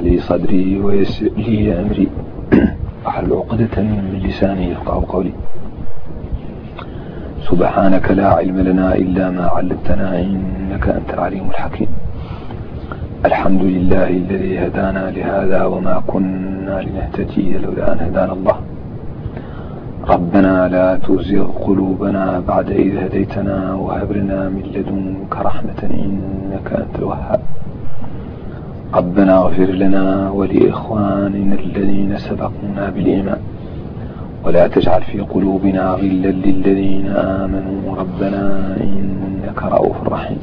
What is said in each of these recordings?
لي صدري ويسر لي أمري. واحلل عقدة من لساني يفقه قولي. سبحانك لا علم لنا إلا ما علمتنا إنك أنت العليم الحكيم. الحمد لله الذي هدانا لهذا وما كنا لنهتدي لولا أن هدانا الله. ربنا لا تزغ قلوبنا بعد إذ هديتنا وهب لنا من لدنك رحمة إنك أنت الوهاب. ربنا اغفر لنا ولإخواننا الذين سبقونا بالإيمان. ولا تجعل في قلوبنا غلا للذين آمنوا. ربنا إنك رؤوف رحيم.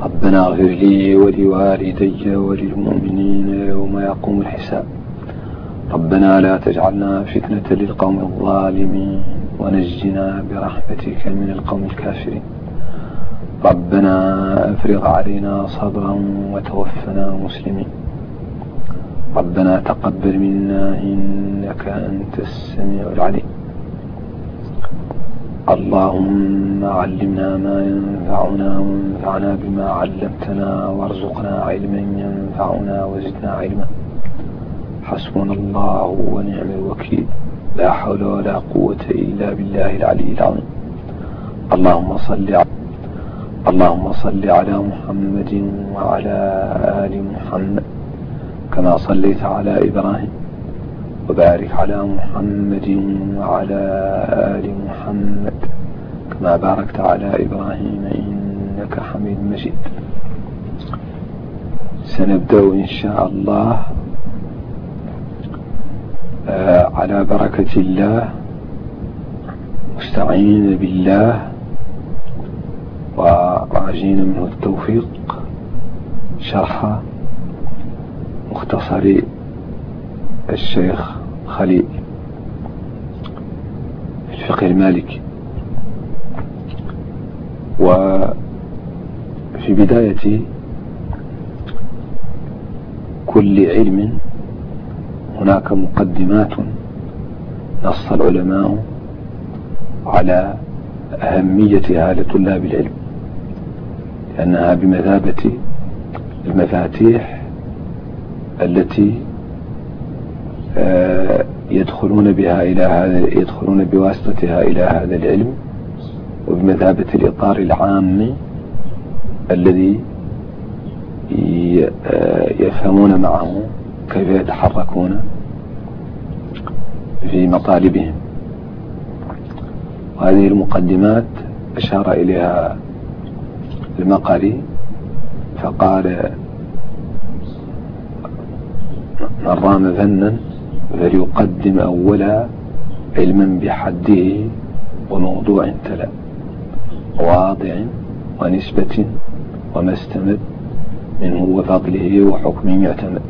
ربنا اغفر لي ولوالدي وللمؤمنين يوم يقوم الحساب. ربنا لا تجعلنا فتنة للقوم الظالمين. ونجنا برحمتك من القوم الكافرين. ربنا أفرغ علينا صبرا وتوفنا مسلمين. ربنا تقبل منا إنك أنت السميع العليم. اللهم علمنا ما ينفعنا وانفعنا بما علمتنا وارزقنا علما ينفعنا وزدنا علما. حسبنا الله ونعم الوكيل. لا حول ولا قوة إلا بالله العلي العظيم. اللهم صل على اللهم صل على محمد وعلى آل محمد كما صليت على إبراهيم وبارك على محمد وعلى آل محمد كما باركت على إبراهيم إنك حميد مجيد. سنبدأ إن شاء الله آه، على بركة الله مستعين بالله وراجين منه التوفيق. شرح مختصر الشيخ خليل. في الفقه المالكي وفي بداية كل علم هناك مقدمات نص العلماء على أهميتها لطلاب العلم. لأنها بمثابة المفاتيح التي آه، يدخلون بها إلى هذا يدخلون بواسطتها إلى هذا العلم وبمثابة الإطار العام الذي آه، يفهمون معه كيف يتحركون في مطالبهم. وهذه المقدمات أشار إليها المقري فقال من رام فنا فليقدم أولا علما بحده وموضوع تلا واضع ونسبة وما استمد منه وفضله وحكم يعتمد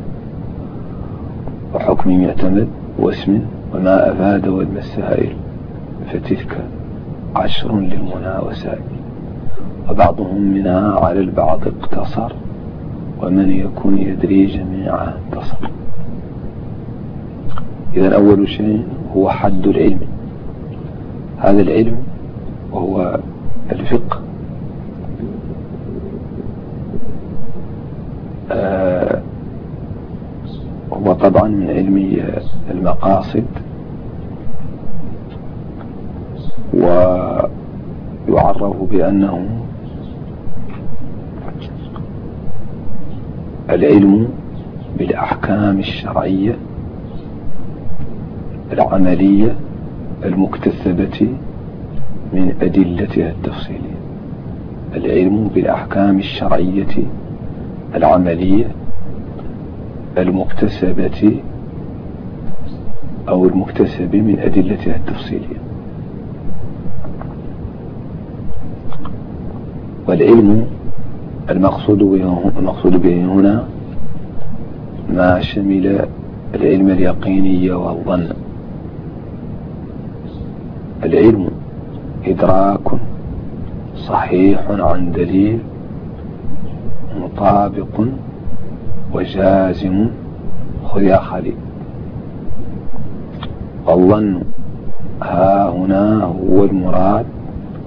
وحكم يعتمد واسم وما أفاد والمسائل فتلك عشر للمنى وسائل وبعضهم منها على البعض اقتصر ومن يكون يدري جميعها انتصر. إذا أول شيء هو حد العلم. هذا العلم وهو الفقه. آه هو طبعا من علم المقاصد. ويعرف بأنه العلم بالأحكام الشرعية العملية المكتسبة من أدلتها التفصيلية. العلم بالأحكام الشرعية العملية المكتسبة أو المكتسب من أدلتها التفصيلية. والعلم المقصود المقصود به هنا ما شمل العلم اليقيني والظن. العلم إدراك صحيح عن دليل مطابق وجازم خذ يا خليل والظن ها هنا هو المراد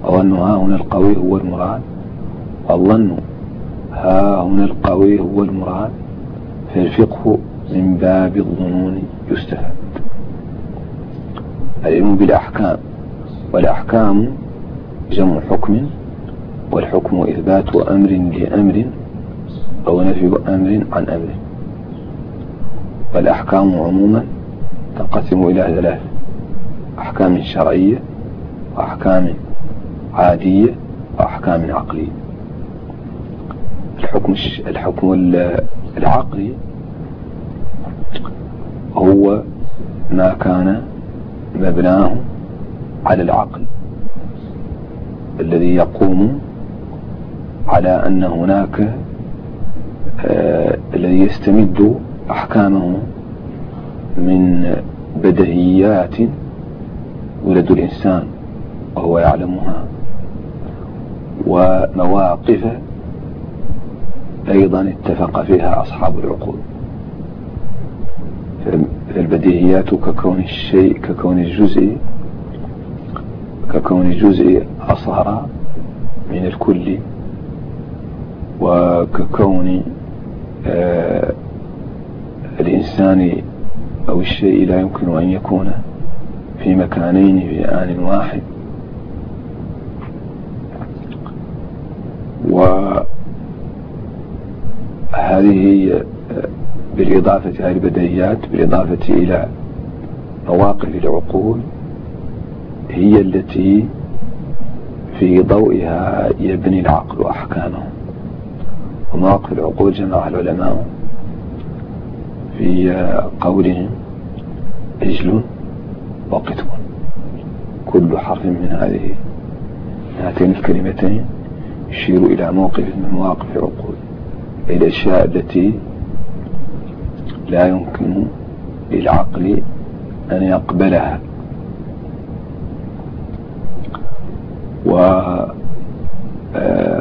الظن ها هنا القوي هو المراد. الظن ها هنا القوي هو المراد فالفقه من باب الظنون يستفاد. العلم بالأحكام والأحكام جمع حكم والحكم إثبات أمر لأمر أو نفي أمر عن أمر. والأحكام عموما تنقسم إلى ثلاث أحكام شرعية وأحكام عادية وأحكام عقلية. الحكم الحكم العقلي هو ما كان مبناه على العقل الذي يقوم على أن هناك آه الذي يستمد أحكامه من بدهيات ولد الإنسان وهو يعلمها ومواقف أيضا اتفق فيها أصحاب العقول. فالبديهيات ككون الشيء ككون الجزء ككون الجزء أصغر من الكل وككون آه الإنسان أو الشيء لا يمكن أن يكون في مكانين في آن واحد. وهذه بالإضافة إلى البديهيات بالإضافة إلى مواقف العقول هي التي في ضوئها يبني العقل أحكامه ومواقف العقول جمعها العلماء في قولهم عجل وقتم كل حرف من هذه هاتين الكلمتين يشير إلى موقف من مواقف العقول. الأشياء التي لا يمكن للعقل أن يقبلها.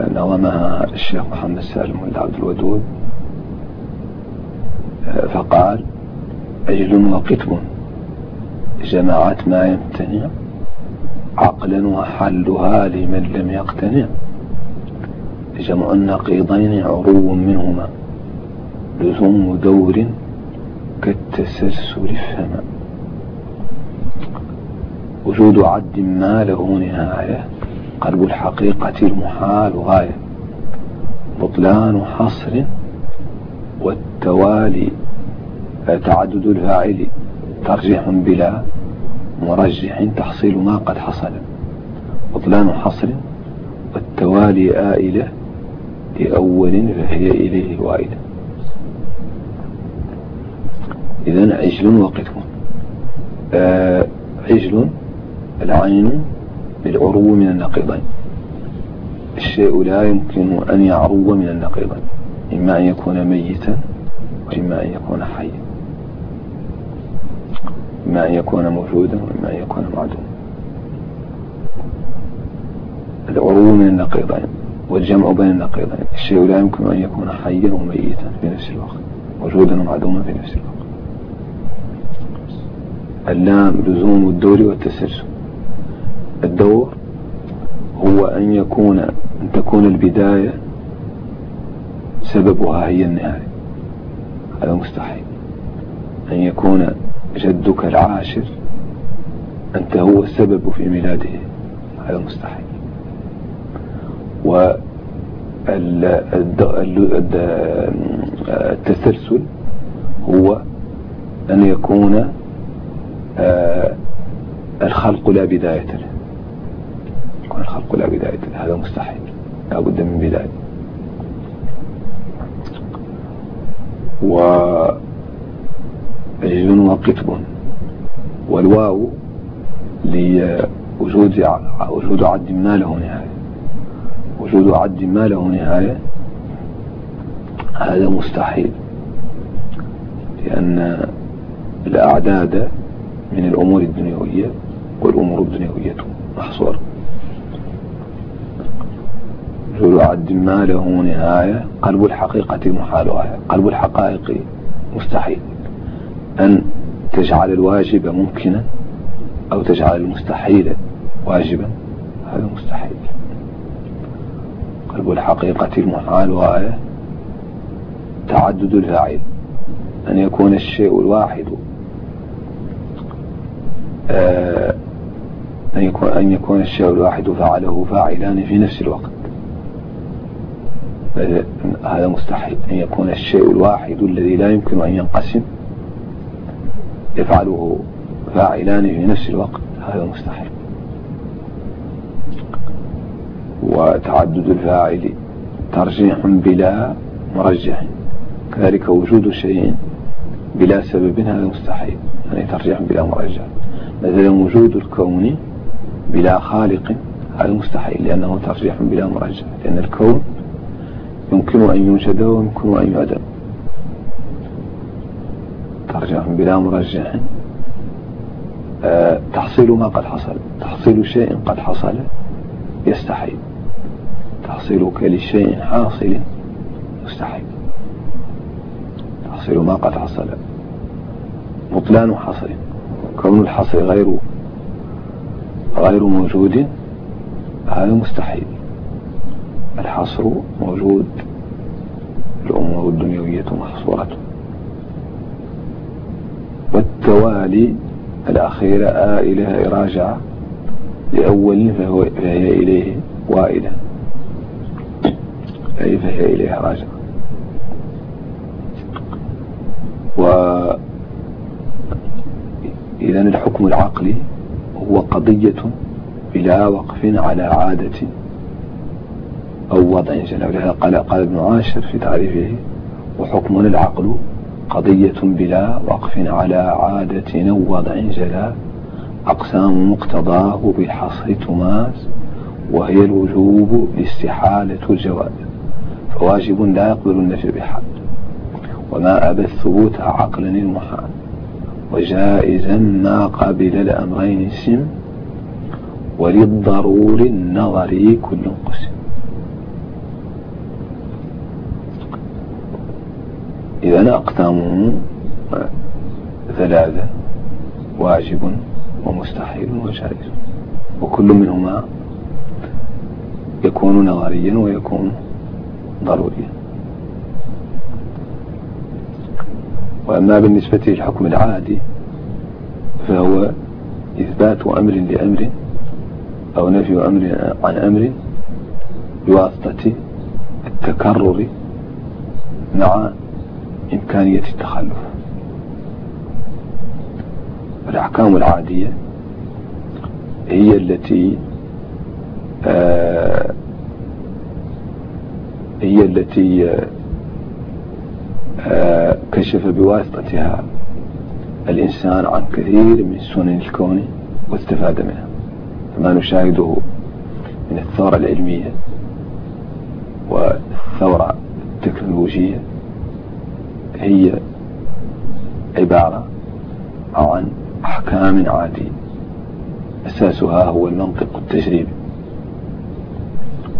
ونظمها الشيخ محمد سالم عبد الودود فقال عجل وقتم جماعات ما يمتنع عقلا وحلها لمن لم يقتنع. جمع النقيضين عرو منهما. لزوم دور كالتسلسل فما. وجود عد ما له نهاية. قلب الحقيقة المحال غاية. بطلان حصر والتوالي تعدد الفاعل. ترجيح بلا مرجح تحصيل ما قد حصل. بطلان حصر والتوالي آئلة. لأول فهي إليه وائلة إذن عجل وقتم آه عجل العين بالعرو من النقيضين. الشيء لا يمكن أن يعرو من النقيضين. إما أن يكون ميتا وإما أن يكون حيا. إما أن يكون موجودا وإما أن يكون معدوما. العرو من النقيضين. والجمع بين النقيضين. الشيء لا يمكن أن يكون حيا وميتا في نفس الوقت موجودا ومعدوما في نفس الوقت. اللام لزوم الدور والتسلسل. الدور هو أن يكون أن تكون البداية سببها هي النهاية. هذا مستحيل. أن يكون جدك العاشر أنت هو السبب في ميلاده. هذا مستحيل. والتسلسل هو أن يكون الخلق لا بداية له. يكون الخلق لا بداية له. هذا مستحيل. لا بد من بداية. وعجل وقطب والواو لوجود وجود عد ما له نهاية. وجود عد ما له نهاية هذا مستحيل لأن الأعداد من الأمور الدنيوية والأمور الدنيوية محصورة. وجود عد ما له نهاية قلب الحقيقة محال قلب الحقائق مستحيل. أن تجعل الواجب ممكنا أو تجعل المستحيل واجبا هذا مستحيل. قلب الحقيقة المحال غاية تعدد الفاعل أن يكون الشيء الواحد آه، أن يكون, أن يكون الشيء الواحد فعله فاعلان في نفس الوقت. هذا مستحيل. أن يكون الشيء الواحد الذي لا يمكن أن ينقسم يفعله فاعلان في نفس الوقت هذا مستحيل. وتعدد الفاعل ترجيح بلا مرجح. كذلك وجود شيء بلا سبب هذا مستحيل. يعني ترجيح بلا مرجح. مثلا وجود الكون بلا خالق هذا مستحيل لأنه ترجيح بلا مرجح. لأن الكون يمكن أن يوجد ويمكن أن يعدم ترجيح بلا مرجح. أه تحصيل ما قد حصل. تحصيل شيء قد حصل يستحيل. تحصيلك لشيء حاصل. مستحيل. تحصيل ما قد حصل. بطلان حصل. كون الحصر غير غير موجود هذا مستحيل. الحصر موجود. الأمور الدنيوية محصورة. والتوالي الأخيرة آئلة راجعة لأول فهي إليه وائلة أي فهي إليه راجعة؟ وإذا الحكم العقلي هو قضية بلا وقف على عادة أو وضع جل قال قال ابن عاشر في تعريفه وحكم العقل قضية بلا وقف على عادة أو وضع جلا أقسام مقتضاه بالحصر تماس وهي الوجوب الاستحالة الجواز فواجب لا يقبل النفي بحال وما أبى الثبوت عقلا المحال وجائزا ما قبل الأمرين السم. وللضرور النظري كل قسم. إذا أقسامه ثلاثة. واجب ومستحيل وجائز. وكل منهما يكون نظريا ويكون ضروريا وأما بالنسبة للحكم العادي فهو إثبات أمر لأمر أو نفي أمر عن أمر بواسطة التكرر مع إمكانية التخلف. الأحكام العادية هي التي آه هي التي آه كشف بواسطتها الإنسان عن كثير من سنن الكون واستفاد منها. فما نشاهده من الثورة العلمية والثورة التكنولوجية هي عبارة عن أحكام عادية. أساسها هو المنطق التجريبي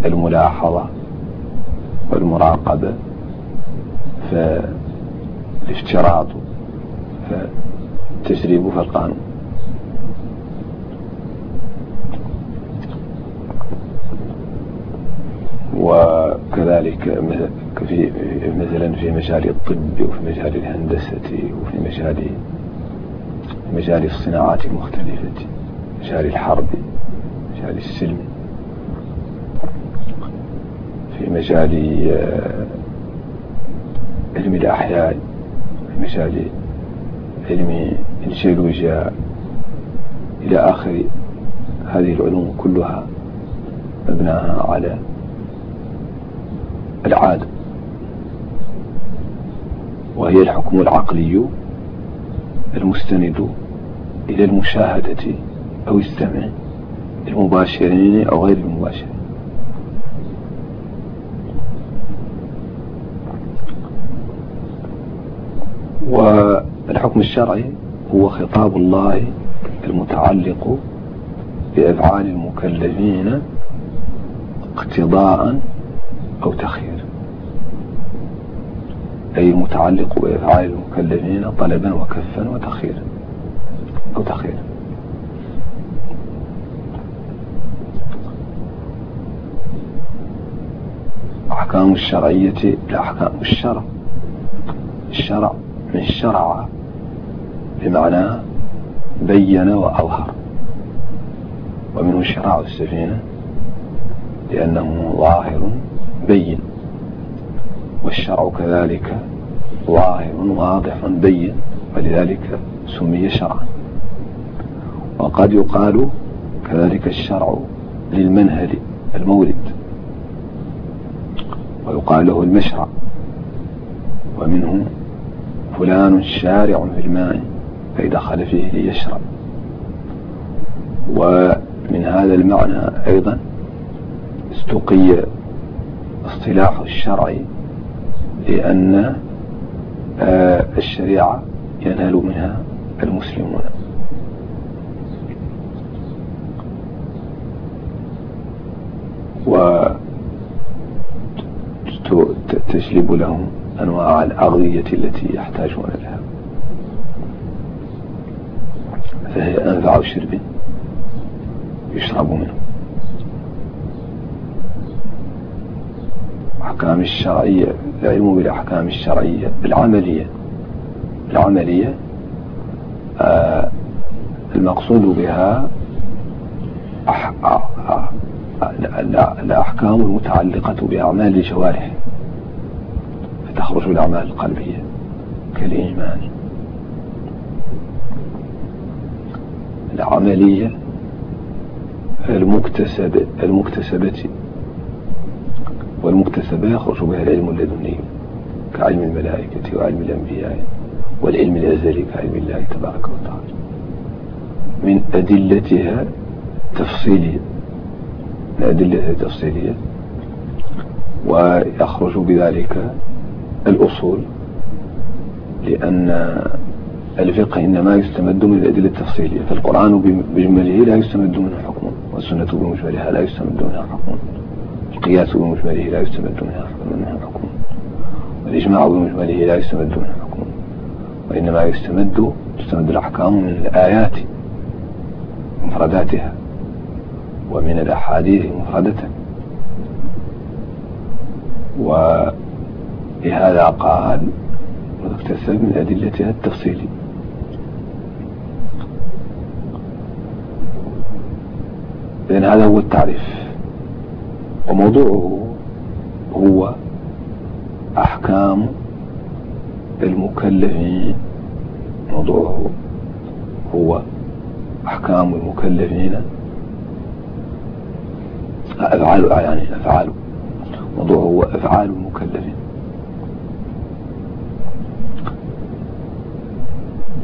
الملاحظة والمراقبة فالافتراض فالتجريب فالقانون وكذلك مثلا في مجال الطب وفي مجال الهندسة وفي مجال مجال الصناعات المختلفة مجال الحرب مجال السلم. في مجال آه، علم الأحياء في مجال علم الجيولوجيا إلى آخر هذه العلوم كلها مبناها على العادة. وهي الحكم العقلي المستند إلى المشاهدة أو السمع المباشرين أو غير المباشرين. والحكم الشرعي هو خطاب الله المتعلق بأفعال المكلفين اقتضاء أو تخيير أي المتعلق بأفعال المكلفين طلبا وكفا وتخييرا أو تخييرا. أحكام الشرعية لأحكام الشرع. الشرع شرع بمعنى بين وأظهر. ومنه شراع السفينة لأنه ظاهر بين والشرع كذلك ظاهر واضح بين ولذلك سمي شرعا. وقد يقال كذلك الشرع للمنهل المورد ويقال له المشرع ومنه فلان شارع في الماء أي دخل فيه ليشرب. ومن هذا المعنى أيضا استقي اصطلاح الشرع لأن آه، الشريعة ينال منها المسلمون. وتجلب لهم أنواع الأغذية التي يحتاجون لها. فهي أنفع شرب يشرب منه. أحكام الشرعية العلم بالأحكام الشرعية العملية العملية آه المقصود بها أح... أح... الأحكام المتعلقة بأعمال الجوارح. فتخرج الأعمال القلبية كالإيمان العملية المكتسبة المكتسبة. والمكتسبة يخرج بها العلم اللدني كعلم الملائكة وعلم الأنبياء والعلم الأزلي كعلم الله تبارك وتعالى. من أدلتها تفصيلية. الأدلة التفصيلية ويخرج بذلك الأصول لأن الفقه إنما يستمد من الأدلة التفصيلية فالقرآن بجمله لا يستمد منه حكم والسنة بمجملها لا يستمد منها حكم القياس بمجمله لا يستمد منها حكم والإجماع بمجمله لا يستمد منها حكم وإنما يستمد تستمد الأحكام من الآيات مفرداتها ومن الأحاديث مفردة ولهذا قال واكتسب من أدلتها التفصيلي إذن هذا هو التعريف. وموضوعه هو أحكام المكلفين موضوعه هو أحكام المكلفين. أفعال يعني أفعال. موضوعه هو أفعال المكلفين آه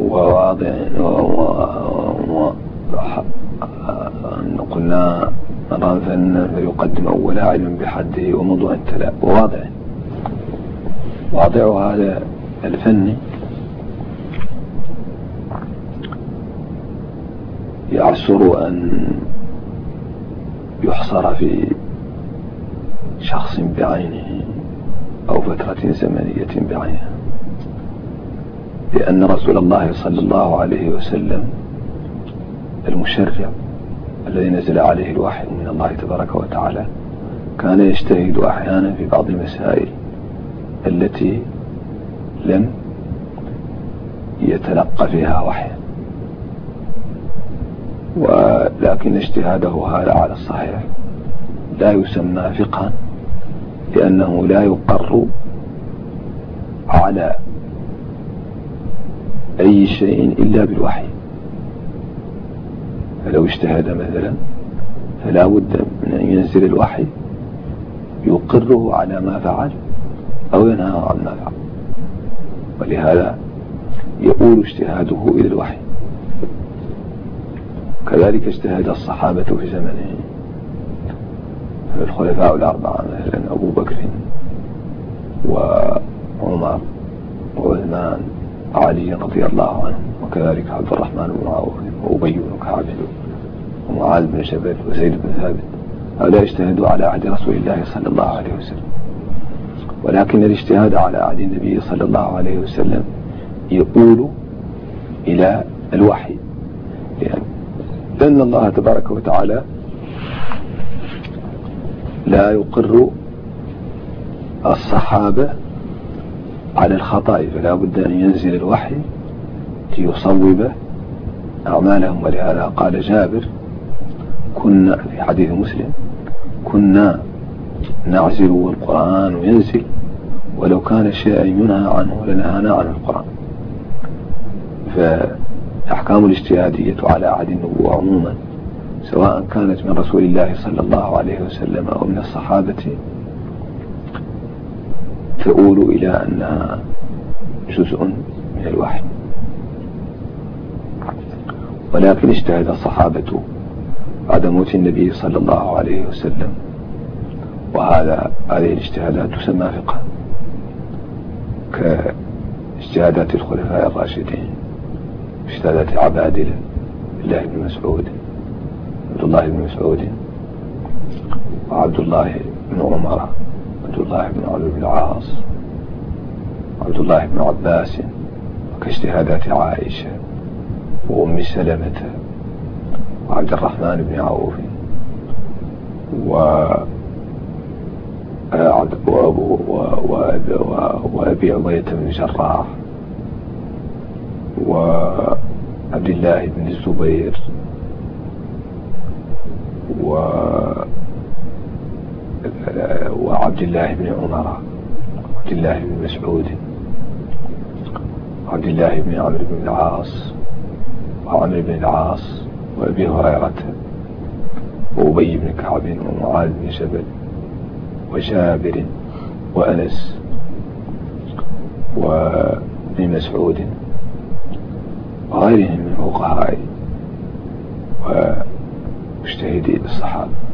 وواضع قلنا مرة فن فيقدم أول علم بحده وموضوع التلاء وواضع واضع هذا الفني. يعسر أن يحصر في شخص بعينه أو فترة زمنية بعينها لأن رسول الله صلى الله عليه وسلم المشرع الذي نزل عليه الوحي من الله تبارك وتعالى كان يجتهد أحيانا في بعض المسائل التي لم يتلقى فيها وحيا ولكن اجتهاده هذا على الصحيح. لا يسمى فقها لأنه لا يقر على أي شيء إلا بالوحي. فلو اجتهد مثلا فلا بد من أن ينزل الوحي يقره على ما فعل أو ينهى عن ما فعل. ولهذا يقول اجتهاده إلى الوحي. كذلك اجتهد الصحابة في زمنه. الخلفاء الأربعة مثلا أبو بكر وعمر وعثمان علي رضي الله عنه وكذلك عبد الرحمن بن عوف وأبي بن كعب ومعاذ بن جبل وزيد بن ثابت. هؤلاء اجتهدوا على عهد رسول الله صلى الله عليه وسلم. ولكن الاجتهاد على عهد النبي صلى الله عليه وسلم يقول إلى الوحي. لأن الله تبارك وتعالى لا يقر الصحابة على الخطأ فلا بد أن ينزل الوحي ليصوب أعمالهم. ولهذا قال جابر كنا في حديث مسلم كنا نعزل والقرآن ينزل ولو كان شيئا ينهى عنه لنهانا عن القرآن. فأحكام الاجتهادية على عهد النبوة عموما سواء كانت من رسول الله صلى الله عليه وسلم أو من الصحابة تؤول إلى أنها جزء من الوحي. ولكن اجتهد الصحابة بعد موت النبي صلى الله عليه وسلم وهذا هذه الاجتهادات تسمى فقها كاجتهادات الخلفاء الراشدين اجتهادات عبادلة الله بن مسعود عبد الله بن مسعود وعبد الله بن عمر عبد الله بن عمرو بن العاص عبد الله بن عباس وكاجتهادات عائشة وأم سلمة وعبد الرحمن بن عوف و وأبي عبيدة بن جراح وعبد الله بن الزبير و وعبد الله بن عمر عبد الله بن مسعود عبد الله بن عمرو بن العاص وعمرو بن العاص وأبي هريرة وأبي بن كعب ومعاذ بن جبل وجابر وأنس وابن مسعود وغيرهم من فقهاء ومجتهدي الصحابة.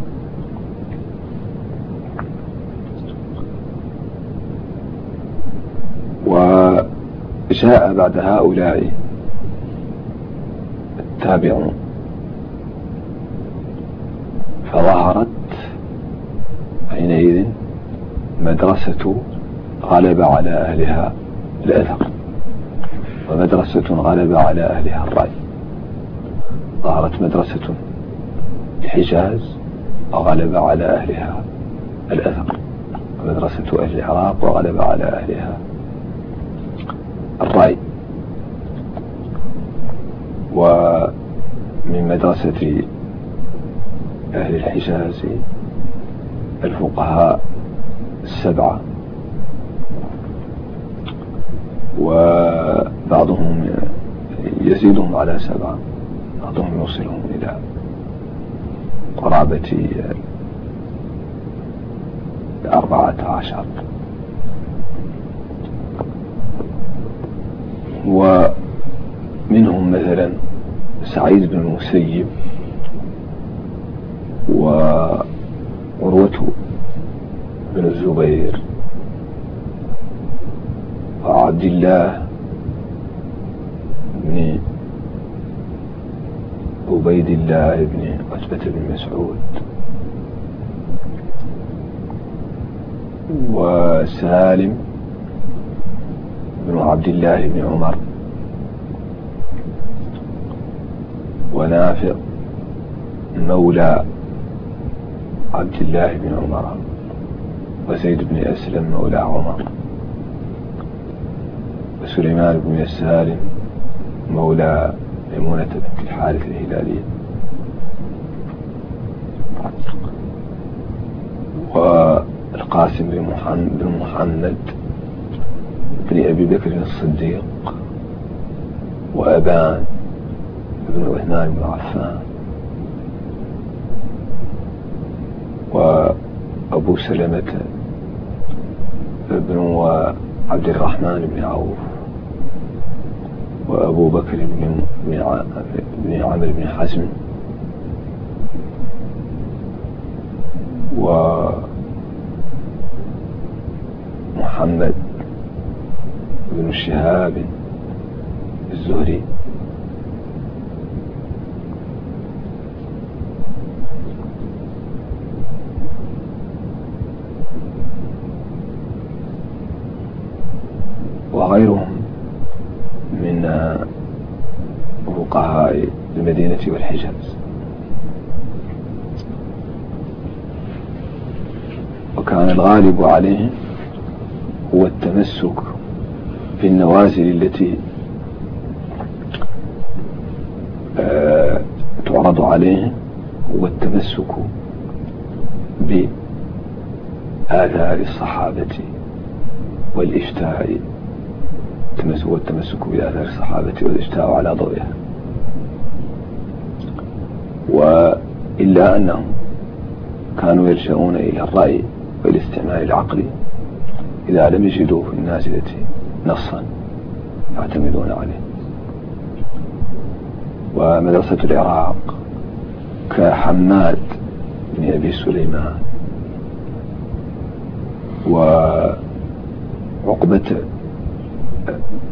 وجاء بعد هؤلاء التابعون. فظهرت حينئذ مدرسة غلب على أهلها الأثر. ومدرسة غلب على أهلها الرأي. ظهرت مدرسة الحجاز وغلب على أهلها الأثر. ومدرسة أهل العراق وغلب على أهلها الرأي ومن مدرسة أهل الحجاز الفقهاء السبعة. وبعضهم يزيدهم على سبعة بعضهم يوصلهم إلى قرابة أربعة عشر. ومنهم مثلا سعيد بن المسيب وعروة بن الزبير وعبد الله بن عبيد الله بن عتبة بن مسعود وسالم بن عبد الله بن عمر. ونافع مولى عبد الله بن عمر وزيد بن أسلم مولى عمر. وسليمان بن يسار مولى ميمونة بنت الحارث الهلالية. والقاسم بن محمد بن أبي بكر الصديق وأبان بن عثمان بن عفان وأبو سلمة بن عبد الرحمن بن عوف وأبو بكر بن بن عمرو بن حزم ومحمد بن شهاب الزهري. وغيرهم من فقهاء المدينة والحجاز. وكان الغالب عليهم التمسك في النوازل التي آه، تعرض عليه هو التمسك بآثار الصحابة والإفتاء. التمسك والتمسك بآثار الصحابة والإفتاء على ضوئها. وإلا أنهم كانوا يلجؤون إلى الرأي والاستعمال العقلي. إذا لم يجدوا في النازلة نصا يعتمدون عليه. ومدرسة العراق كحماد بن أبي سليمان وعقبة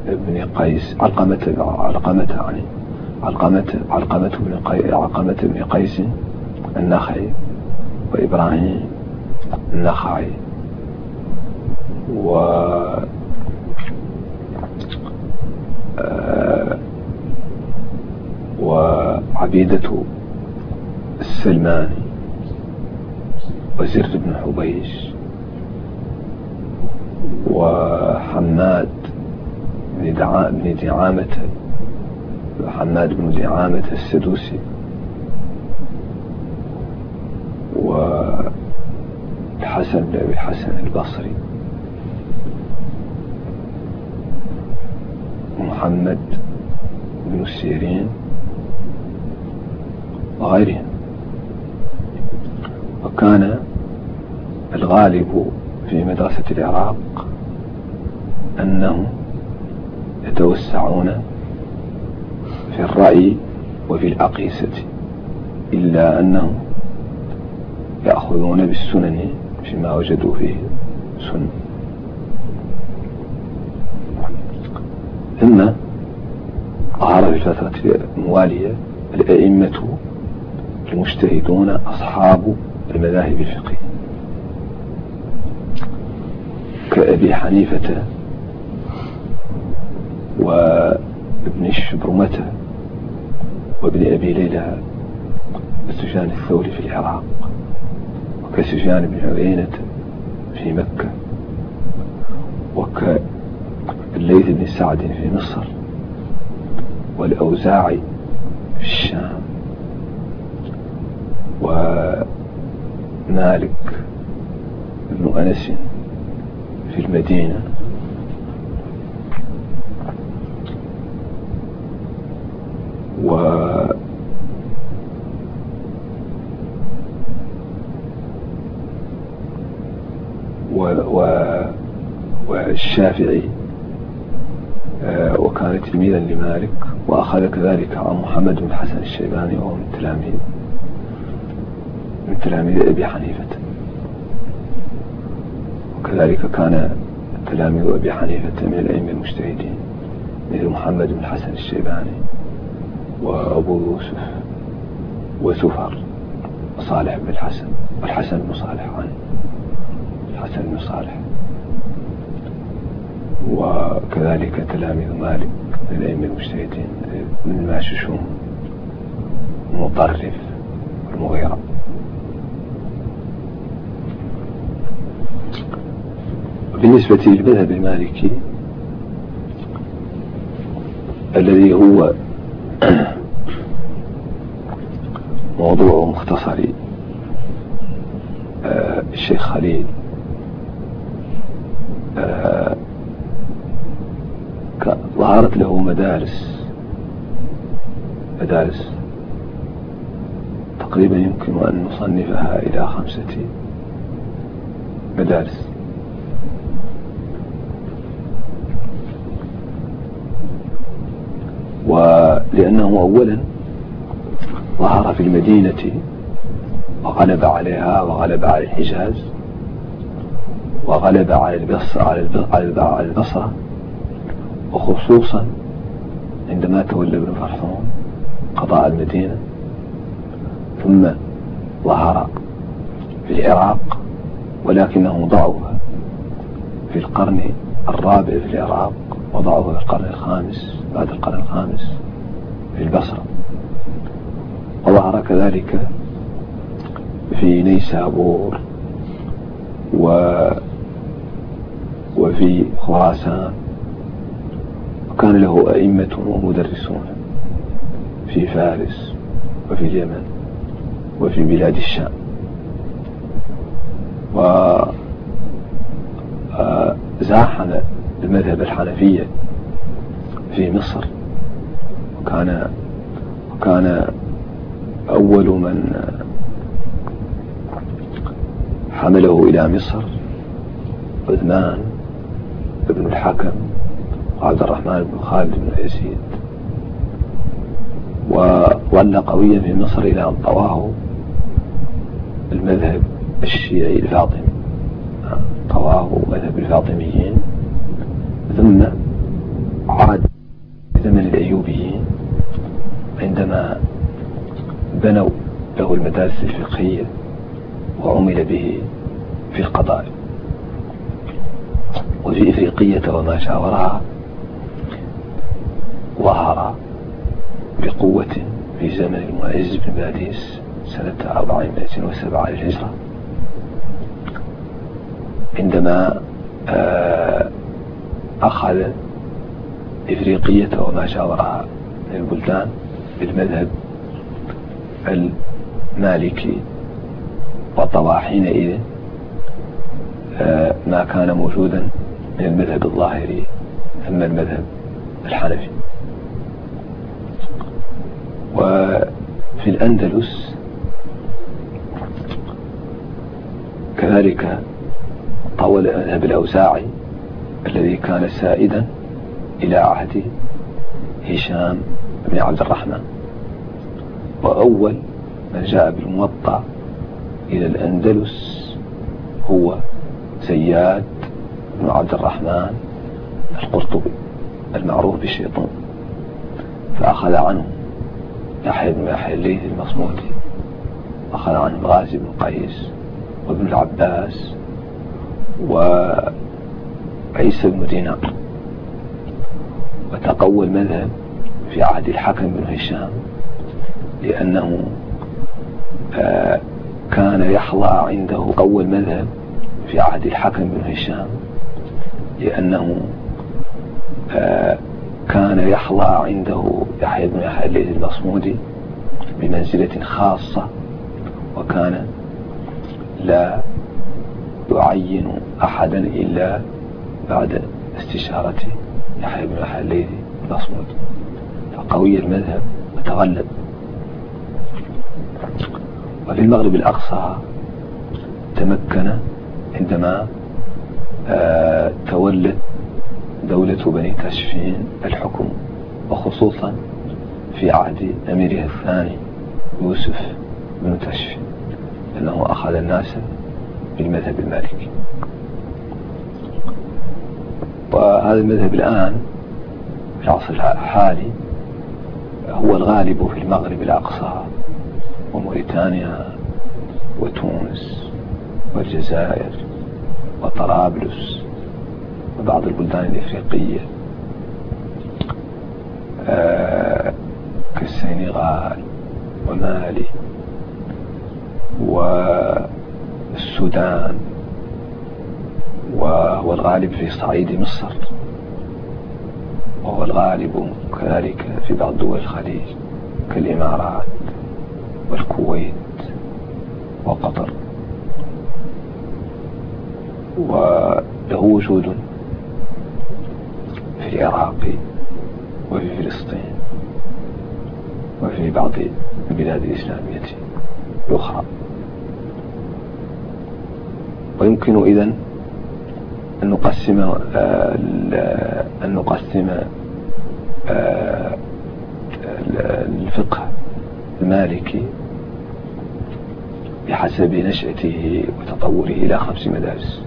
بن قيس علقمة علقمة يعني علقمة علقمة بن قيس علقمة بن قيس النخعي وإبراهيم النخعي. و وعبيدة السلماني وزر بن حبيش وحماد بن دعامة حماد بن دعامة السدوسي والحسن بن أبي الحسن البصري. محمد بن السيرين وغيرهم وكان الغالب في مدرسة العراق أنهم يتوسعون في الرأي وفي الأقيسة إلا أنهم يأخذون بالسنن فيما وجدوا فيه سنة. ثم ظهر في الفترة الموالية الأئمة المجتهدون أصحاب المذاهب الفقهية كأبي حنيفة وابن الشبرمة وابن أبي ليلى وسفيان الثوري في العراق وكسفيان بن عيينة في مكة وكالليث بن سعد في مصر والأوزاعي في الشام. ومالك بن أنس في المدينة. و و و والشافعي وكان تلميذا لمالك وأخذ كذلك عن محمد بن الحسن الشيباني وهو من تلاميذ من تلاميذ أبي حنيفة. وكذلك كان تلاميذ أبي حنيفة من الأئمة المجتهدين مثل محمد بن الحسن الشيباني وأبو يوسف وسفر وصالح بن الحسن والحسن بن صالح عنه. الحسن بن صالح. وكذلك تلاميذ مالك الأئمة المجتهدين من الماششون المطرف والمغيرة بالنسبة للمذهب المالكي الذي هو موضوع مختصر آه، الشيخ خليل ظهرت له مدارس. مدارس. تقريبا يمكن أن نصنفها إلى خمسة. مدارس. ولأنه أولا ظهر في المدينة وغلب عليها وغلب على الحجاز وغلب على البصرة على البصرة. وخصوصا عندما تولى ابن فرحون قضاء المدينة ثم ظهر في العراق ولكنه ضعف في القرن الرابع في العراق وضعف في القرن الخامس بعد القرن الخامس في البصرة. وظهر كذلك في نيسابور و وفي خراسان. وكان له أئمة ومدرسون في فارس وفي اليمن وفي بلاد الشام. وزاحم آه، المذهب الحنفية في مصر. وكان وكان أول من حمله إلى مصر عثمان بن الحكم. وعبد الرحمن بن خالد بن يزيد. وظل قويا في مصر إلى أن طواه المذهب الشيعي الفاطمي. طواه مذهب الفاطميين ثم عاد زمن الأيوبيين عندما بنوا له المدارس الفقهية وعمل به في القضاء. وفي إفريقية وما شاورها ظهر بقوة في زمن المعز بن باديس سنة 407 للهجرة. عندما آه، أخذ إفريقية وما شاورها من البلدان بالمذهب المالكي وطوى حينئذ آه، ما كان موجودا من المذهب الظاهري. ثم المذهب الحنفي. وفي الأندلس كذلك طول المذهب الأوزاعي الذي كان سائدا إلى عهد هشام بن عبد الرحمن. وأول من جاء بالموطأ إلى الأندلس هو زياد بن عبد الرحمن القرطبي. المعروف بالشيطان. فأخذ عنه يحيى بن يحيى الليثي المصمودي أخذ عنه غازي بن قيس وابن العباس وعيسى بن دينار. وتقوى المذهب في عهد الحكم بن هشام لأنه آه، كان يحظى عنده قوى المذهب في عهد الحكم بن هشام لأنه كان يحظى عنده يحيى بن يحيى الليث المصمودي بمنزلة خاصة وكان لا يعين أحدا إلا بعد استشارة يحيى بن يحيى الليثي المصمودي فقوي المذهب وتغلب. وفي المغرب الأقصى تمكن عندما آه، تولت دولة بني تشفين الحكم وخصوصا في عهد أميرها الثاني يوسف بن تشفين لأنه أخذ الناس بالمذهب المالكي. وهذا المذهب الآن في العصر الحالي هو الغالب في المغرب الأقصى وموريتانيا وتونس والجزائر وطرابلس. وبعض البلدان الإفريقية. آه كالسنغال ومالي والسودان وهو الغالب في صعيد مصر. وهو الغالب كذلك في بعض دول الخليج كالإمارات والكويت وقطر. وله وجود في العراق وفي فلسطين وفي بعض البلاد الإسلامية الأخرى. ويمكن إذن أن نقسم آه، أن نقسم آه، الفقه المالكي بحسب نشأته وتطوره إلى خمس مدارس.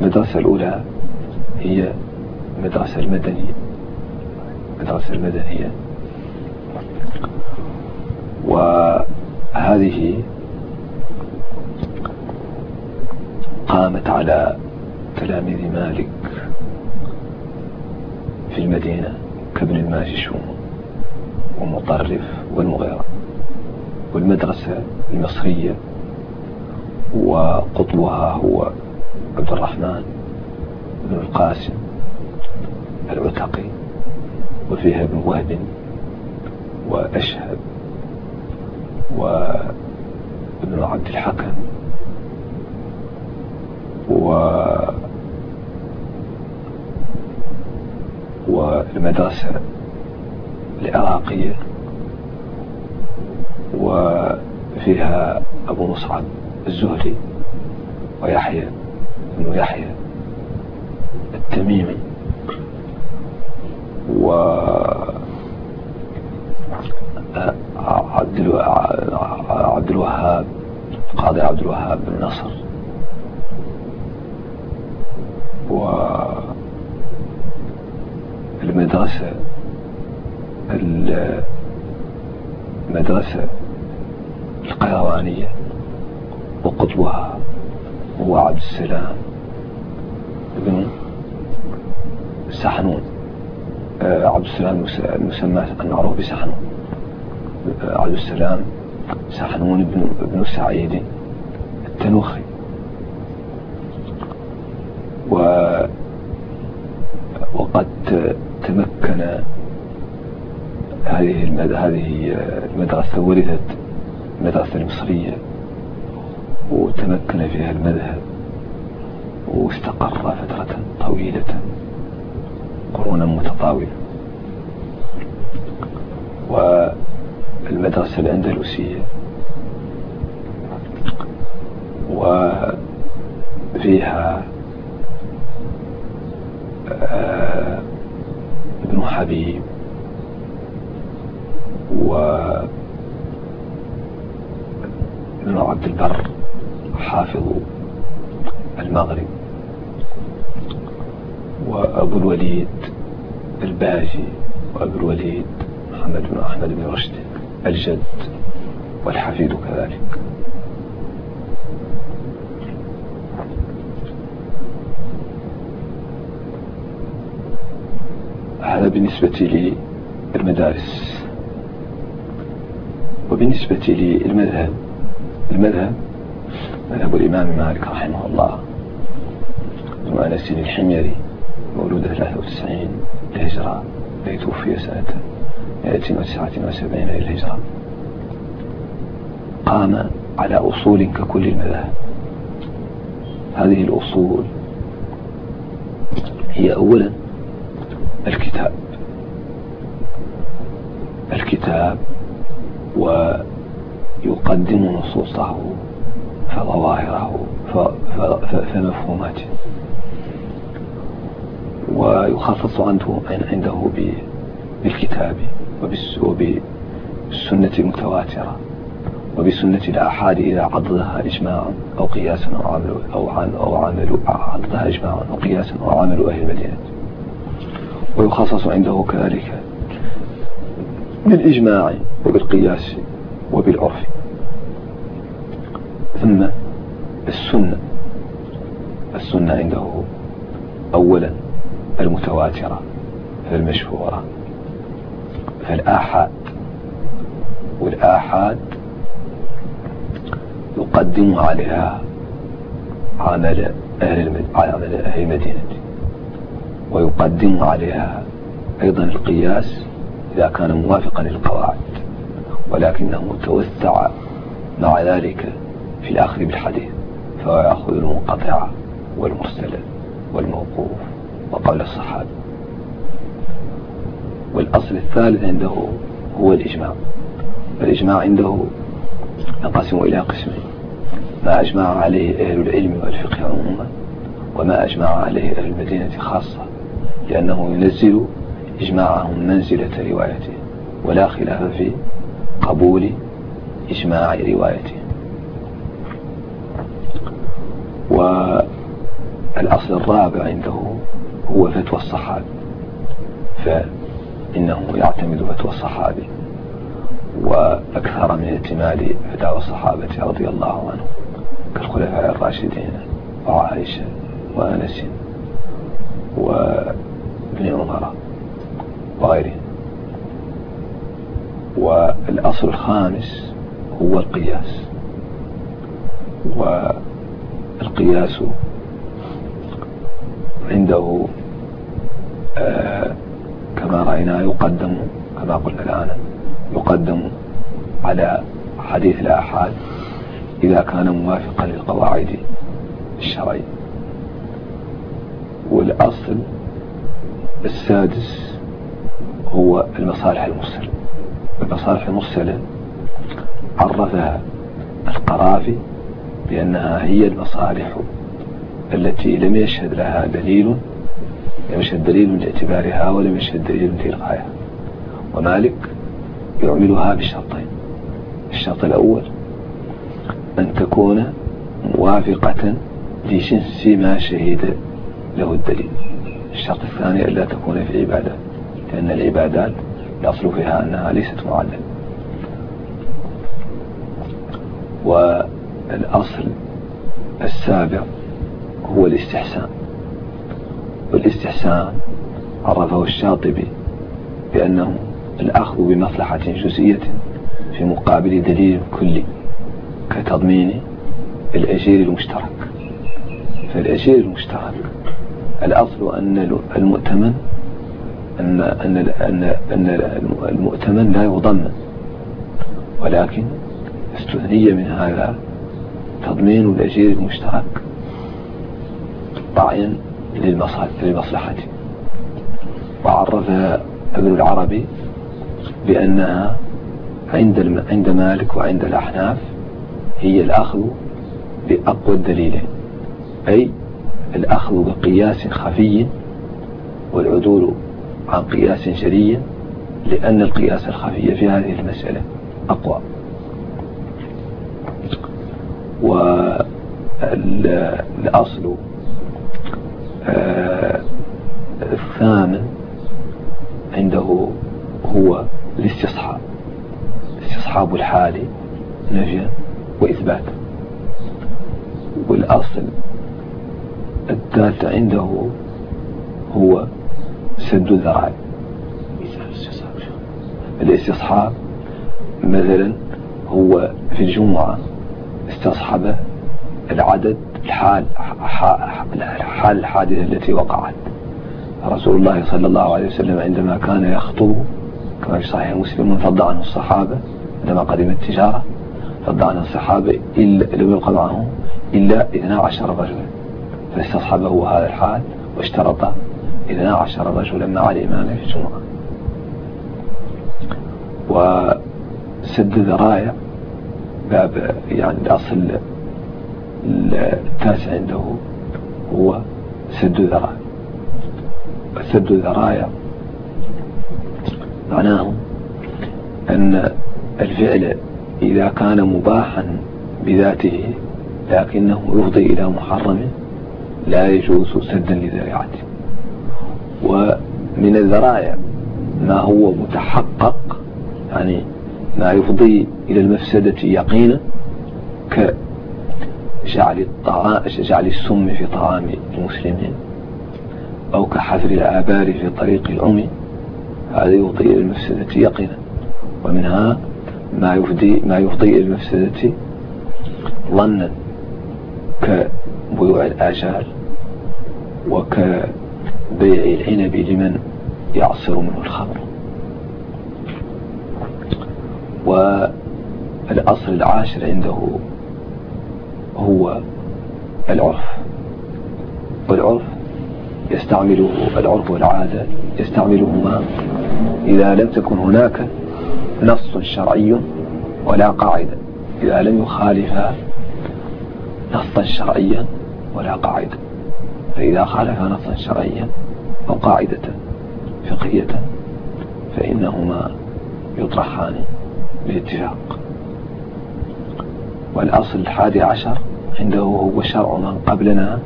المدرسة الأولى هي المدرسة المدنية. المدرسة المدنية. وهذه قامت على تلاميذ مالك في المدينة كابن الماجشون ومطرف والمغيرة. والمدرسة المصرية وقطبها هو عبد الرحمن بن القاسم. العتقي وفيها ابن وهب وأشهب وابن عبد الحكم و والمدرسة العراقية وفيها أبو مصعب الزهري ويحيى بن يحيى التميمي. و عبد الوهاب قاضي عبد الوهاب بن نصر. والمدرسة المدرسة القيروانية وقطبها هو عبد السلام بن سحنون. عبد السلام المسمى المعروف بسحنون آه، عبد السلام سحنون بن, بن سعيد التنوخي. و وقد تمكن هذه هذه المدرسة ورثت المدرسة المصرية وتمكن فيها المذهب واستقر فترة طويلة. قرونا متطاولة والمدرسة الأندلسية. وفيها آه، ابن حبيب. وابن عبد البر حافظ المغرب. وأبو الوليد. الباجي وأبو الوليد محمد بن أحمد بن رشد الجد والحفيد كذلك. هذا بالنسبة للمدارس وبالنسبة للمذهب المذهب. مذهب الإمام مالك رحمه الله وأنس الحميري. مولود 93 للهجرة. الذي توفي سنة 179 للهجرة. قام على أصول ككل المذاهب. هذه الأصول هي أولا الكتاب. الكتاب ويقدم نصوصه فظواهره فمفهوماته. ويخصص عنه عنده بالكتاب وبالسنة المتواترة وبسنة الآحاد إذا عضدها إجماعا أو قياسا أو أو عن أو عمل عضدها إجماعا أو قياسا أو عمل أهل المدينة. ويخصص عنده كذلك بالإجماع وبالقياس وبالعرف. ثم السنة. السنة عنده أولا المتواترة فالمشهورة فالآحاد. والآحاد يقدم عليها عمل أهل عمل أهل المدينة ويقدم عليها أيضا القياس إذا كان موافقا للقواعد ولكنه توسع مع ذلك في الأخذ بالحديث فهو يأخذ المنقطع والمرسل والموقوف. وقول الصحابي. والأصل الثالث عنده هو الإجماع. الإجماع عنده ينقسم إلى قسمين. ما أجمع عليه أهل العلم والفقه عموما وما أجمع عليه أهل المدينة خاصة لأنه ينزل إجماعهم منزلة روايته ولا خلاف في قبول إجماع روايته. والأصل الرابع عنده هو فتوى الصحابي. فإنه يعتمد فتوى الصحابي وأكثر من احتمال فتاوى الصحابة رضي الله عنهم كالخلفاء الراشدين وعائشة وأنس وابن عمر وغيرهم. والأصل الخامس هو القياس. والقياس عنده آه كما رأينا يقدم كما قلنا الآن يقدم على حديث الآحاد إذا كان موافقا للقواعد الشرعية. والأصل السادس هو المصالح المرسلة المصالح المرسلة عرفها القرافي بأنها هي المصالح التي لم يشهد لها دليل لم يشهد دليل لاعتبارها ولم يشهد دليل لإلغائها ومالك يعملها بشرطين. الشرط الأول أن تكون موافقة لجنس ما شهد له الدليل. الشرط الثاني ألا تكون في عبادات لأن العبادات الأصل فيها أنها ليست معلمة. والأصل السابع هو الاستحسان. والاستحسان عرفه الشاطبي بأنه الأخذ بمصلحة جزئية في مقابل دليل كلي كتضمين الأجير المشترك. فالأجير المشترك الأصل أن المؤتمن أن أن أن أن المؤتمن لا يضمن. ولكن استثني من هذا تضمين الأجير المشترك طعيا للمصلحة. وعرفها ابن العربي بأنها عند عند مالك وعند الأحناف هي الأخذ بأقوى الدليلين أي الأخذ بقياس خفي والعدول عن قياس جلي لأن القياس الخفي في هذه المسألة أقوى. والأصل الثامن عنده هو الاستصحاب استصحاب الحال نفيا وإثباتا والأصل الثالث عنده هو سد الذرائع. الاستصحاب مثلا هو في الجمعة استصحب العدد الحال حال الحادثة التي وقعت. رسول الله صلى الله عليه وسلم عندما كان يخطب كما في صحيح مسلم فض عنه الصحابة عندما قدم التجارة فض عنه الصحابة إلا لم يبقى معه إلا 12 رجلا. فاستصحبه هذا الحال واشترط 12 رجلا مع الإمام في الجمعة. وسد ذرايا باب يعني الأصل التاسع عنده هو سد الذرائع سد الذرائع معناه أن الفعل إذا كان مباحا بذاته لكنه يفضي إلى محرم لا يجوز سدا لذريعته. ومن الذرائع ما هو متحقق يعني ما يفضي إلى المفسدة يقينا كجعل الطعام جعل السم في طعام المسلمين أو كحفر الآبار في طريق العمي هذا يفضي إلى المفسدة يقينا. ومنها ما يفضي ما يفضي إلى المفسدة ظنا كبيوع الآجال وكبيع العنب لمن يعصر منه الخمر. والأصل العاشر عنده هو العرف. والعرف يستعمله العرف والعادة يستعملهما. إذا لم تكن هناك نص شرعي ولا قاعدة. إذا لم يخالفا نصا شرعيا ولا قاعدة. فإذا خالف نصا شرعيا أو قاعدة فقهية فإنهما يطرحان باتفاق والأصل الحادي عشر عنده هو شرع من قبلنا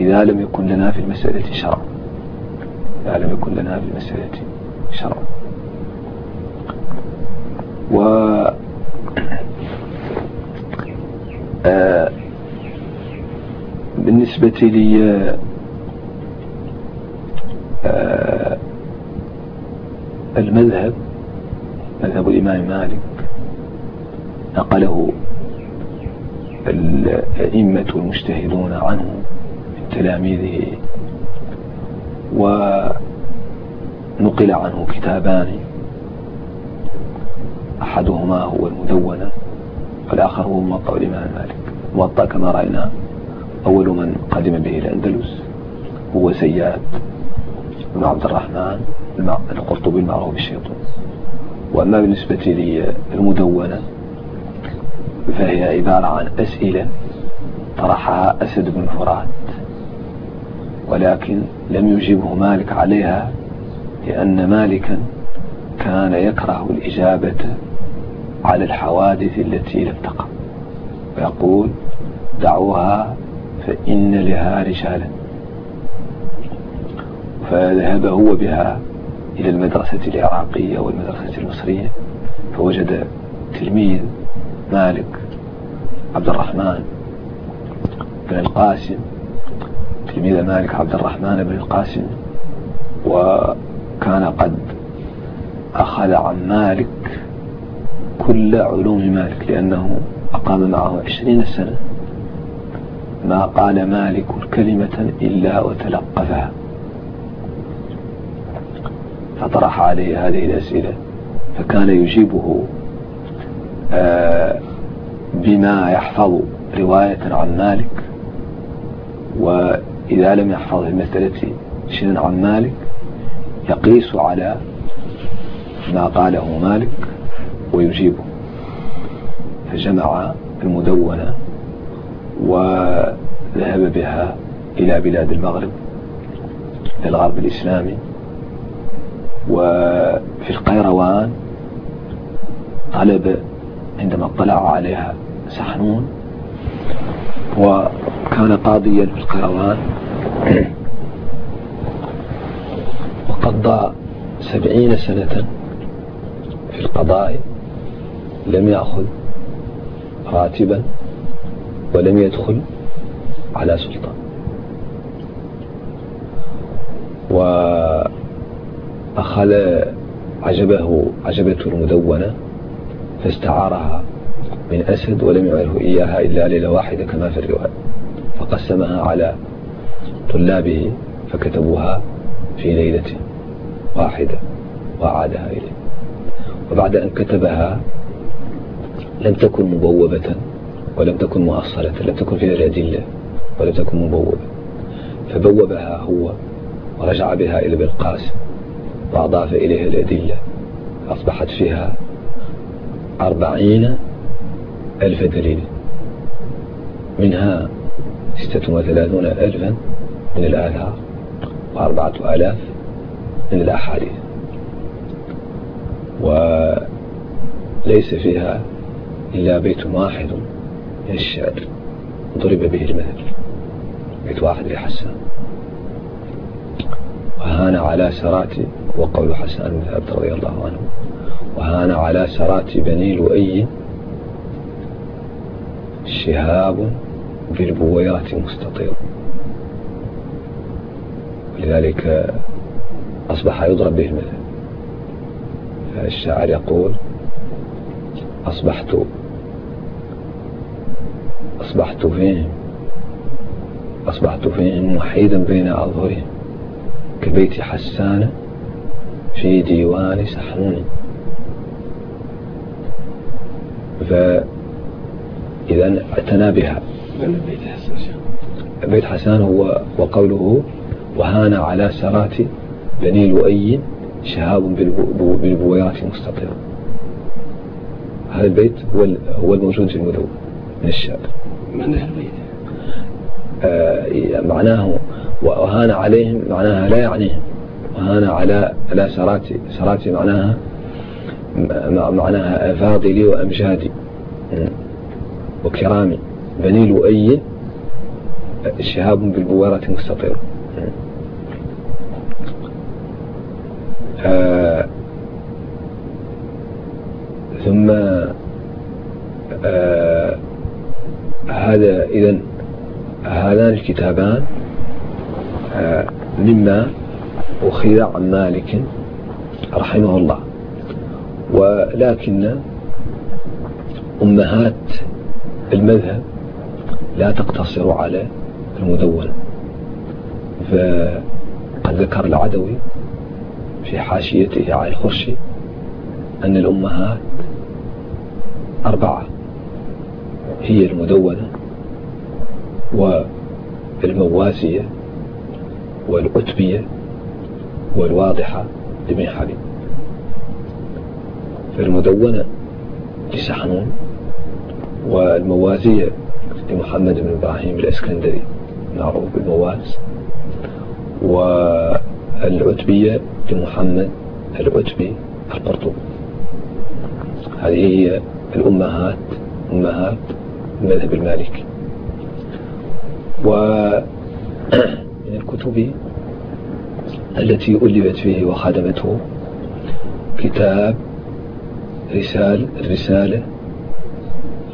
إذا لم يكن لنا في المسألة شرع. إذا لم يكن لنا في المسألة شرع. و آه بالنسبة لي آه المذهب مذهب الإمام مالك نقله الأئمة المجتهدون عنه من تلاميذه ونقل عنه كتابان. أحدهما هو المدونة والآخر هو موطأ الإمام مالك موطأ كما رأينا أول من قدم به الأندلس هو زياد بن عبد الرحمن القرطبي المعروف بالشيطان. وأما بالنسبة للمدونة فهي عبارة عن أسئلة طرحها أسد بن فرات. ولكن لم يجيبه مالك عليها لأن مالكا كان يكره الإجابة على الحوادث التي لم تقع ويقول دعوها فإن لها رجالا. فذهب هو بها إلى المدرسة العراقية والمدرسة المصرية فوجد تلميذ مالك عبد الرحمن بن القاسم. تلميذ مالك عبد الرحمن بن القاسم. وكان قد أخذ عن مالك كل علوم مالك لأنه أقام معه عشرين سنة. ما قال مالك كلمة إلا وتلقفها. فطرح عليه هذه الأسئلة فكان يجيبه بما يحفظ رواية عن مالك وإذا لم يحفظ المسألة شيئا عن مالك يقيس على ما قاله مالك ويجيبه. فجمع المدونة وذهب بها إلى بلاد المغرب الغرب الإسلامي. وفي القيروان طلب عندما اطلع عليها سحنون وكان قاضيا في القيروان وقضى سبعين سنة في القضاء لم يأخذ راتبا ولم يدخل على سلطان وأخذ عجبه عجبته المدونة. فاستعارها من أسد ولم يعره إياها إلا ليلة واحدة كما في الرواية. فقسمها على طلابه فكتبوها في ليلة واحدة وأعادها إليه. وبعد أن كتبها لم تكن مبوبة ولم تكن مؤصلة لم تكن فيها الأدلة ولم تكن مبوبة. فبوبها هو ورجع بها إلى القاسم وأضاف إليها الأدلة أصبحت فيها أربعين ألف دليل. منها ستة وثلاثون ألفا من الآثار وأربعة آلاف من الأحاديث. وليس فيها إلا بيت واحد من الشعر. ضرب به المثل. بيت واحد لحسان. وهان على سرات وقول حسان بن ثابت رضي الله عنه وهان على سرات بني لؤي شهاب بالبويرة مستطير. ولذلك أصبح يضرب به المثل. فالشاعر يقول أصبحت أصبحت فيهم أصبحت فيهم وحيدا بين أظهرهم. كبيت حسان في ديوان سحنون فإذا اعتنى بها. بيت حسان هو وقوله وهان على سرات بني لؤي شهاب بالبويرات مستطير هذا البيت هو هو الموجود في المدون من الشعر معناه البيت آه معناه وهان عليهم معناها لا يعنيهم وهان على على سراتي سراتي معناها معناها فاضلي وأمجادي وكرامي بني لؤي شهاب بالبوارة مستطير آه ثم آه هذا إذا هذان الكتابان مما أخذ عن مالك رحمه الله ولكن أمهات المذهب لا تقتصر على المدونة قد ذكر العدوي في حاشيته على الخرشي أن الأمهات أربعة. هي المدونة والمواسية والعتبية والواضحة حبيب فالمدونة لسحنون والموازية لمحمد بن إبراهيم الإسكندري معروف بالمواز والعتبية لمحمد العتبي القرطبي. هذه هي الأمهات أمهات المذهب المالكي. ومن الكتب التي ألفت فيه وخدمته كتاب رسال الرسالة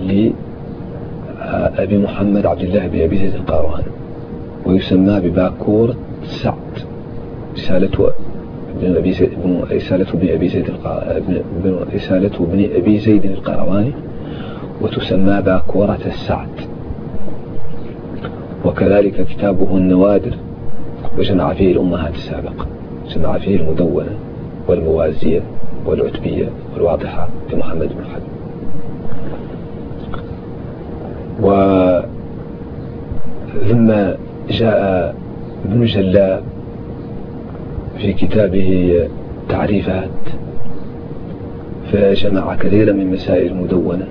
لأبي محمد عبد الله بن أبي زيد القاروان ويسمى بباكورة سعد رسالة ابن أبي زيد رسالة ابن أبي زيد رسالة ابن أبي زيد القيرواني وتسمى باكورة السعد وكذلك كتابه النوادر. وجمع فيه الأمهات السابقة جمع فيه المدونة والموازية والعتبية والواضحة لمحمد بن حبيب و ثم جاء ابن جلاب في كتابه تعريفات فجمع كثيرا من مسائل المدونة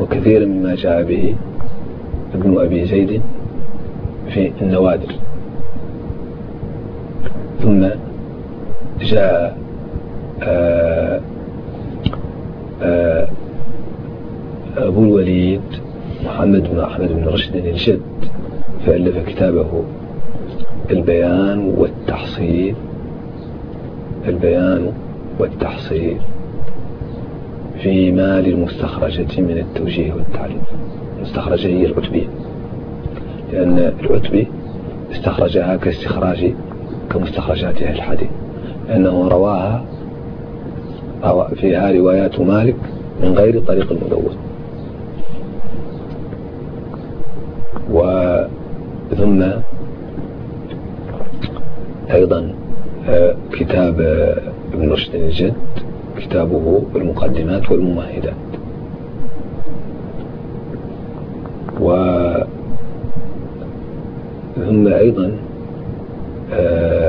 وكثيرا مما جاء به ابن أبي زيد في النوادر. ثم جاء آآ آآ أبو الوليد محمد بن أحمد بن رشد الجد فألف كتابه البيان والتحصيل البيان والتحصيل في مال المستخرجة من التوجيه والتعليم. المستخرجة هي العتبية لأن العتبي استخرجها كاستخراج كمستخرجات أهل الحديث لأنه رواها فيها روايات مالك من غير طريق المدون. وثم أيضا آه، كتاب آه، ابن رشد الجد كتابه المقدمات والممهدات. و ثم أيضا آه،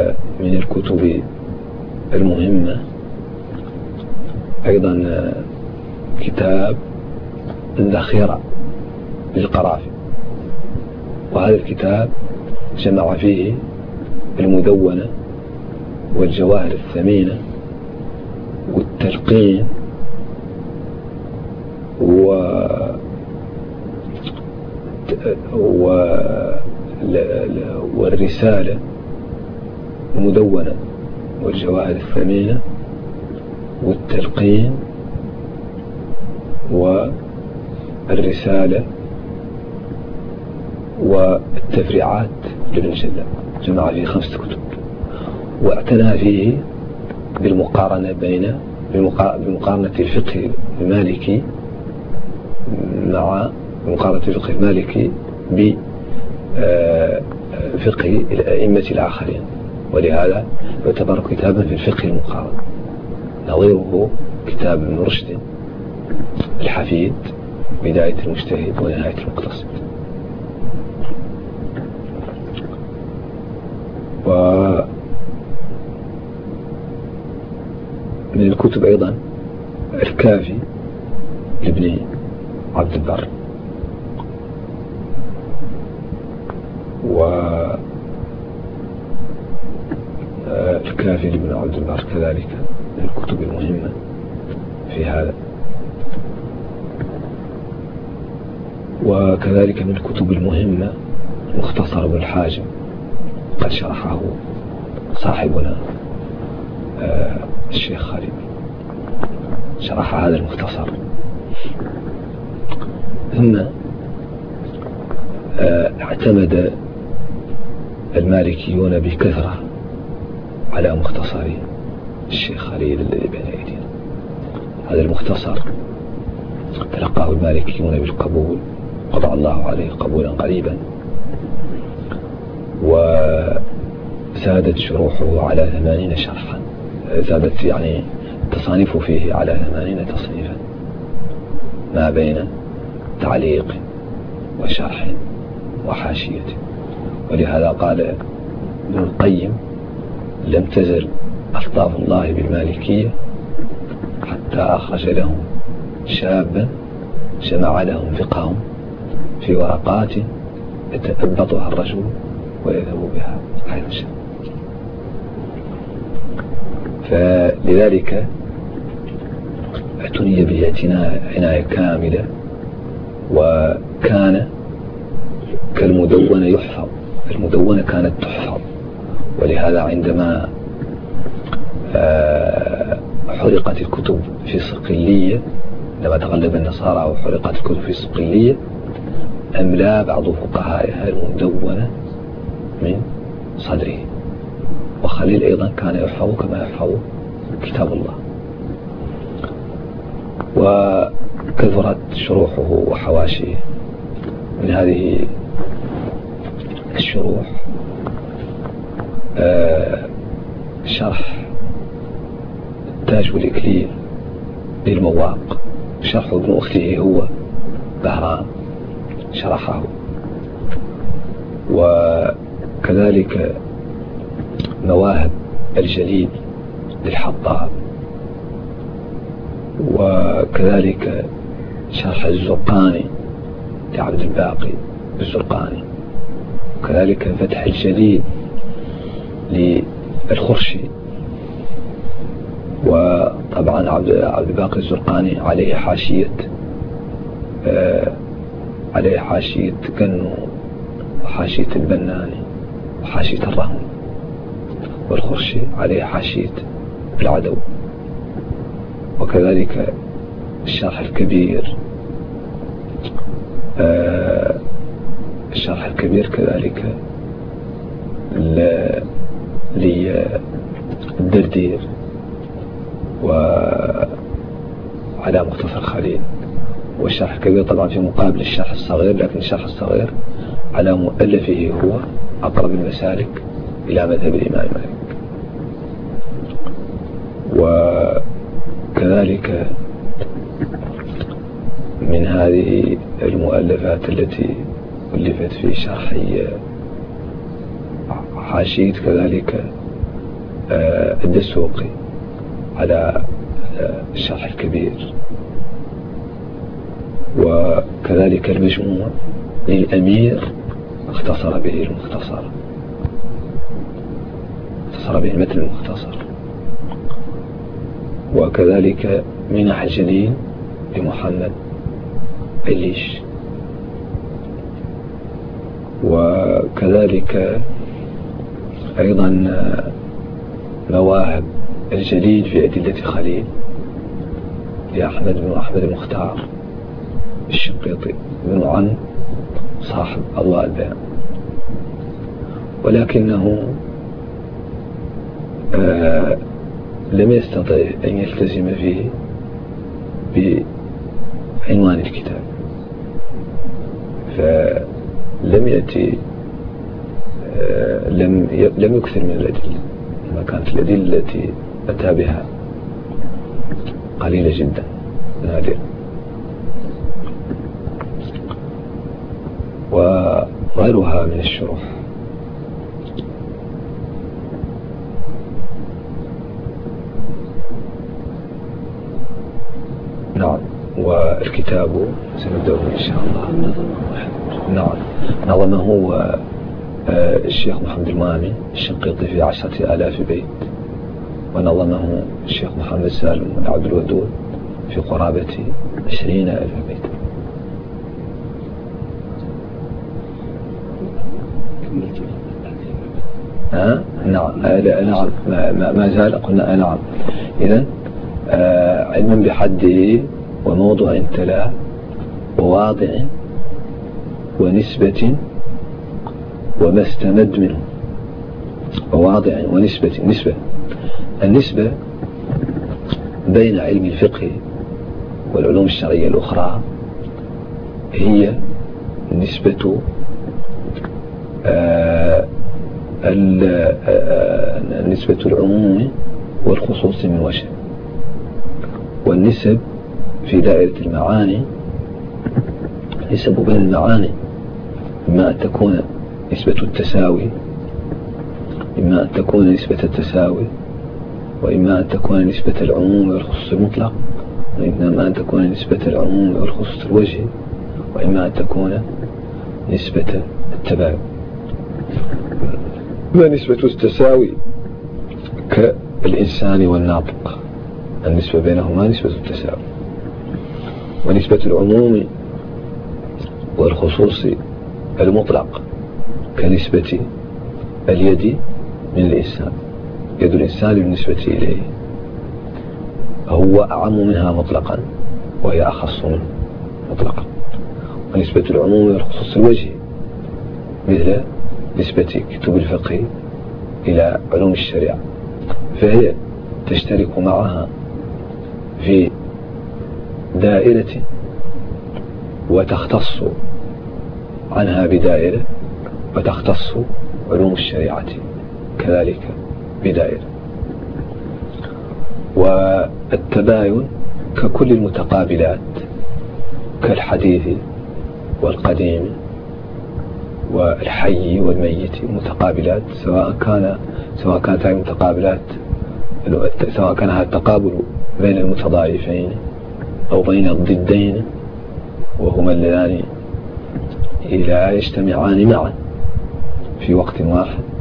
من الكتب المهمة. أيضا كتاب الذخيرة للقرافي. وهذا الكتاب جمع فيه المدونة والجواهر الثمينة والتلقين و و والرسالة المدونة والجواهر الثمينة والتلقين والرسالة والتفريعات لابن جلال. جمع فيه خمسة كتب. واعتنى فيه بالمقارنة بين بمقارنة الفقه المالكي مع مقارنة الفقه المالكي بفقه آه، الأئمة الآخرين. ولهذا يعتبر كتابا في الفقه المقارن. نظيره كتاب ابن رشد الحفيد بداية المجتهد ونهاية المقتصد. و من الكتب أيضا الكافي لابن عبد البر. و الكافي لابن عبد البر كذلك الكتب المهمة في هذا. وكذلك من الكتب المهمة مختصر ابن الحاجم قد شرحه صاحبنا آه، الشيخ خالد. شرح هذا المختصر. ثم آه، اعتمد المالكيون بكثرة على مختصر الشيخ خليل الذي بين أيدينا هذا المختصر تلقاه المالكيون بالقبول وضع الله عليه قبولا قريبا زادت شروحه على ثمانين شرحا. زادت يعني تصانيفه فيه على ثمانين تصنيفا. ما بين تعليق وشرح وحاشية. ولهذا قال ابن القيم لم تزل ألطاف الله بالمالكية حتى أخرج لهم شابا جمع لهم فقههم في ورقات يتأبطها الرجل ويذهب بها حيث شاء. فلذلك اعتني به عناية كاملة وكان كالمدونة يحفظ المدونة كانت تحفظ ولهذا عندما آه، حرقت الكتب في صقلية لما تغلب النصارى وحرقت الكتب في صقلية أملا بعض فقهائها المدونة من صدره وخليل أيضا كان يحفظ كما يحفظ كتاب الله. وكثرت شروحه وحواشيه. من هذه الشروح شرح التاج والإكليل للمواق. شرح ابن أخته هو بهرام شرحه. وكذلك مواهب الجليل للحطاب وكذلك شرح الزرقاني لعبد الباقي الزرقاني. وكذلك فتح الجليل للخرشي. وطبعا عبد الباقي الزرقاني عليه حاشية آه عليه حاشية كنو وحاشية البناني وحاشية الرهن والخرشي عليه حاشية العدو. وكذلك الشرح الكبير آه الشرح الكبير كذلك للدردير وعلى مختصر خليل. والشرح الكبير طبعا في مقابل الشرح الصغير لكن الشرح الصغير على مؤلفه هو أقرب المسالك إلى مذهب الإمام مالك. وكذلك من هذه المؤلفات التي ألفت في شرح حاشية كذلك آه، الدسوقي على آه، الشرح الكبير. وكذلك المجموع للأمير اختصر به المختصر. اختصر به المتن المختصر. وكذلك منح الجليل لمحمد عليش. وكذلك أيضا مواهب الجليل في أدلة خليل لأحمد بن أحمد المختار الشقيطي بن عن صاحب الله البيان ولكنه آه لم يستطع أن يلتزم فيه بعنوان الكتاب فلم يأتي لم لم يكثر من الأدلة. ما كانت الأدلة التي أتى بها قليلة جدا. نادرة وغيرها من الشروح. نعم. والكتاب سنبدأ إن شاء الله. نعم. نظمه آه، الشيخ محمد المامي الشنقيطي في عشرة آلاف بيت. ونظمه الشيخ محمد سالم عبد الودود في قرابة عشرين ألف بيت. ها؟ نعم. آه نعم. ما, ما زال قلنا آه نعم. إذا آه علما بحده وموضع تلاه وواضع ونسبة وما استمد منه وواضع ونسبة نسبة. النسبة بين علم الفقه والعلوم الشرعية الأخرى هي نسبة آه نسبة العموم والخصوص من وجه. والنسب في دائرة المعاني. نسب بين المعاني أن تكون نسبة التساوي إما أن تكون نسبة التساوي وإما أن تكون نسبة العموم والخصوص المطلق وإما أن تكون نسبة العموم والخصوص الوجه وإما أن تكون نسبة التباين نسبة التساوي؟ كالإنسان والناطق. النسبة بينهما نسبة التساوي. ونسبة العموم والخصوص المطلق. كنسبة اليد من الإنسان يد الإنسان بالنسبة إليه. هو أعم منها مطلقا وهي أخص منه مطلقا. ونسبة العموم والخصوص الوجه مثل نسبة كتب الفقه إلى علوم الشريعة. فهي تشترك معها في دائرة وتختص عنها بدائرة وتختص علوم الشريعة كذلك بدائرة. والتباين ككل المتقابلات كالحديث والقديم والحي والميت متقابلات سواء كان سواء كانت هذه المتقابلات سواء كان هذا التقابل بين المتضايفين أو بين الضدين وهما اللذان لا يجتمعان معا. في وقت واحد.